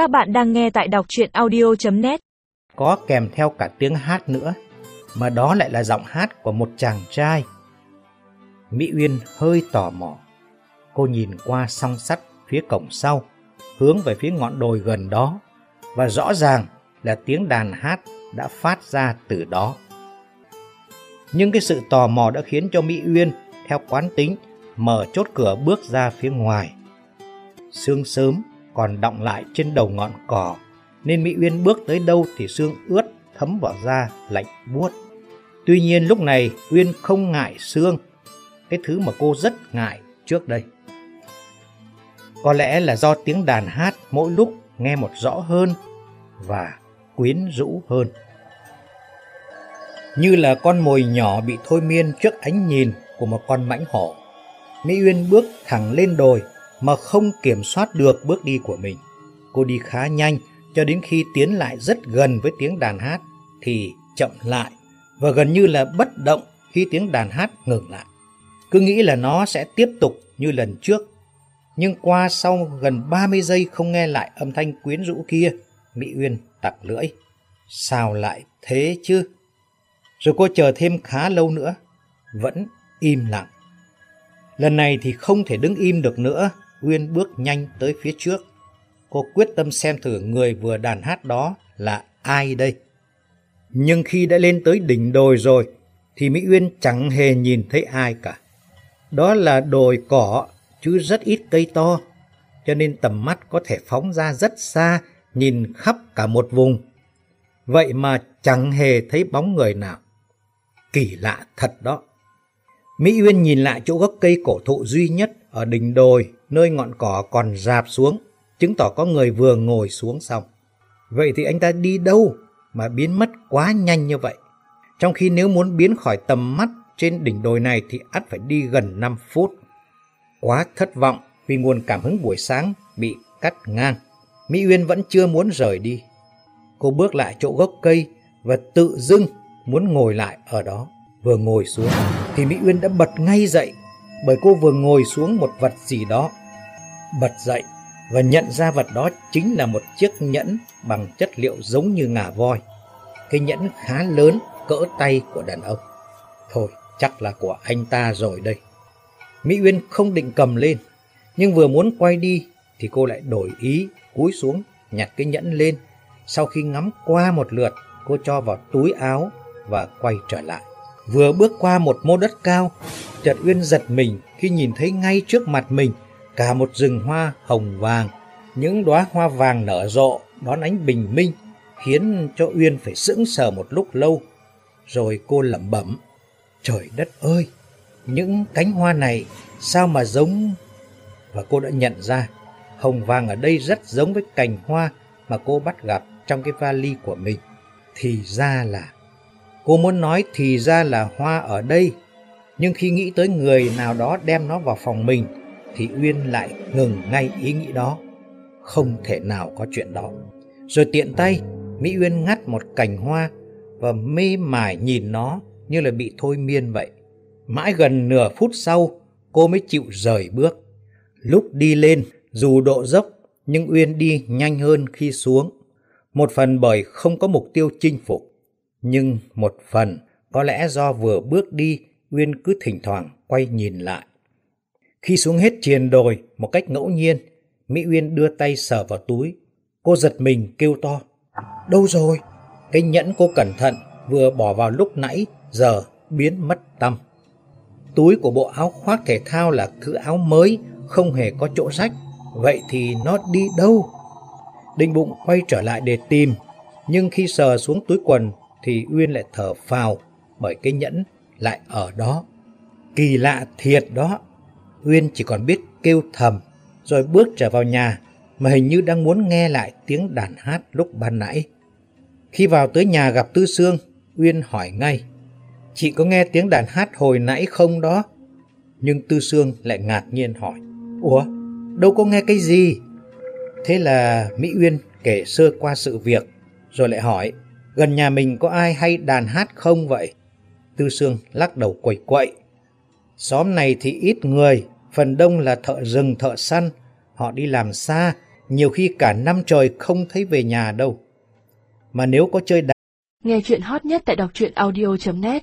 Các bạn đang nghe tại đọc chuyện audio.net Có kèm theo cả tiếng hát nữa, mà đó lại là giọng hát của một chàng trai. Mỹ Uyên hơi tò mò. Cô nhìn qua song sắt phía cổng sau, hướng về phía ngọn đồi gần đó, và rõ ràng là tiếng đàn hát đã phát ra từ đó. Nhưng cái sự tò mò đã khiến cho Mỹ Uyên, theo quán tính, mở chốt cửa bước ra phía ngoài. Sương sớm còn đọng lại trên đầu ngọn cỏ, nên Mỹ Uyên bước tới đâu thì xương ướt thấm vào da lạnh buốt. Tuy nhiên lúc này Uyên không ngại xương cái thứ mà cô rất ngại trước đây. Có lẽ là do tiếng đàn hát mỗi lúc nghe một rõ hơn và quyến rũ hơn. Như là con mồi nhỏ bị thôi miên trước ánh nhìn của một con mãnh hổ. Mỹ Uyên bước thẳng lên đồi mà không kiểm soát được bước đi của mình. Cô đi khá nhanh cho đến khi tiến lại rất gần với tiếng đàn hát thì chậm lại và gần như là bất động khi tiếng đàn hát ngừng lại. Cứ nghĩ là nó sẽ tiếp tục như lần trước. Nhưng qua sau gần 30 giây không nghe lại âm thanh quyến rũ kia, Mỹ Uyên tặc lưỡi. Sao lại thế chứ? Rồi cô chờ thêm khá lâu nữa, vẫn im lặng. Lần này thì không thể đứng im được nữa, Uyên bước nhanh tới phía trước. Cô quyết tâm xem thử người vừa đàn hát đó là ai đây. Nhưng khi đã lên tới đỉnh đồi rồi, thì Mỹ Uyên chẳng hề nhìn thấy ai cả. Đó là đồi cỏ, chứ rất ít cây to, cho nên tầm mắt có thể phóng ra rất xa, nhìn khắp cả một vùng. Vậy mà chẳng hề thấy bóng người nào. Kỳ lạ thật đó. Mỹ Uyên nhìn lại chỗ gốc cây cổ thụ duy nhất ở đỉnh đồi, nơi ngọn cỏ còn rạp xuống, chứng tỏ có người vừa ngồi xuống xong. Vậy thì anh ta đi đâu mà biến mất quá nhanh như vậy? Trong khi nếu muốn biến khỏi tầm mắt trên đỉnh đồi này thì ắt phải đi gần 5 phút. Quá thất vọng vì nguồn cảm hứng buổi sáng bị cắt ngang. Mỹ Uyên vẫn chưa muốn rời đi. Cô bước lại chỗ gốc cây và tự dưng muốn ngồi lại ở đó. Vừa ngồi xuống thì Mỹ Uyên đã bật ngay dậy bởi cô vừa ngồi xuống một vật gì đó. Bật dậy và nhận ra vật đó chính là một chiếc nhẫn bằng chất liệu giống như ngà voi. Cái nhẫn khá lớn cỡ tay của đàn ông. Thôi, chắc là của anh ta rồi đây. Mỹ Uyên không định cầm lên, nhưng vừa muốn quay đi thì cô lại đổi ý, cúi xuống, nhặt cái nhẫn lên. Sau khi ngắm qua một lượt, cô cho vào túi áo và quay trở lại. Vừa bước qua một mô đất cao, chợt Uyên giật mình khi nhìn thấy ngay trước mặt mình cả một rừng hoa hồng vàng. Những đóa hoa vàng nở rộ đón ánh bình minh khiến cho Uyên phải sững sờ một lúc lâu. Rồi cô lẩm bẩm, trời đất ơi, những cánh hoa này sao mà giống... Và cô đã nhận ra, hồng vàng ở đây rất giống với cành hoa mà cô bắt gặp trong cái vali của mình. Thì ra là Cô muốn nói thì ra là hoa ở đây, nhưng khi nghĩ tới người nào đó đem nó vào phòng mình, thì Uyên lại ngừng ngay ý nghĩ đó. Không thể nào có chuyện đó. Rồi tiện tay, Mỹ Uyên ngắt một cành hoa và mê mải nhìn nó như là bị thôi miên vậy. Mãi gần nửa phút sau, cô mới chịu rời bước. Lúc đi lên, dù độ dốc, nhưng Uyên đi nhanh hơn khi xuống. Một phần bởi không có mục tiêu chinh phục nhưng một phần có lẽ do vừa bước đi, Uyên cứ thỉnh thoảng quay nhìn lại. Khi xuống hết triền đồi một cách ngẫu nhiên, Mỹ Uyên đưa tay sờ vào túi. Cô giật mình kêu to. Đâu rồi? Cái nhẫn cô cẩn thận vừa bỏ vào lúc nãy giờ biến mất tâm. Túi của bộ áo khoác thể thao là thứ áo mới, không hề có chỗ rách. Vậy thì nó đi đâu? Đinh bụng quay trở lại để tìm, nhưng khi sờ xuống túi quần thì Uyên lại thở phào bởi cái nhẫn lại ở đó. Kỳ lạ thiệt đó. Uyên chỉ còn biết kêu thầm rồi bước trở vào nhà mà hình như đang muốn nghe lại tiếng đàn hát lúc ban nãy. Khi vào tới nhà gặp Tư Sương, Uyên hỏi ngay. Chị có nghe tiếng đàn hát hồi nãy không đó? Nhưng Tư Sương lại ngạc nhiên hỏi. Ủa, đâu có nghe cái gì? Thế là Mỹ Uyên kể sơ qua sự việc, rồi lại hỏi gần nhà mình có ai hay đàn hát không vậy? Tư Sương lắc đầu quẩy quậy. Xóm này thì ít người, phần đông là thợ rừng thợ săn, họ đi làm xa, nhiều khi cả năm trời không thấy về nhà đâu. Mà nếu có chơi đá Nghe chuyện hot nhất tại đọc truyện audio.net